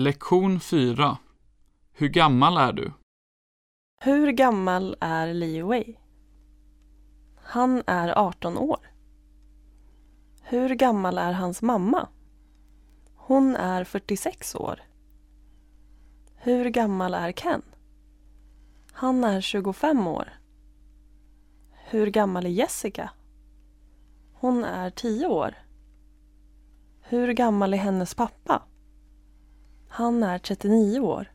Lektion 4 Hur gammal är du? Hur gammal är Li Wei? Han är 18 år. Hur gammal är hans mamma? Hon är 46 år. Hur gammal är Ken? Han är 25 år. Hur gammal är Jessica? Hon är 10 år. Hur gammal är hennes pappa? Han är 39 år.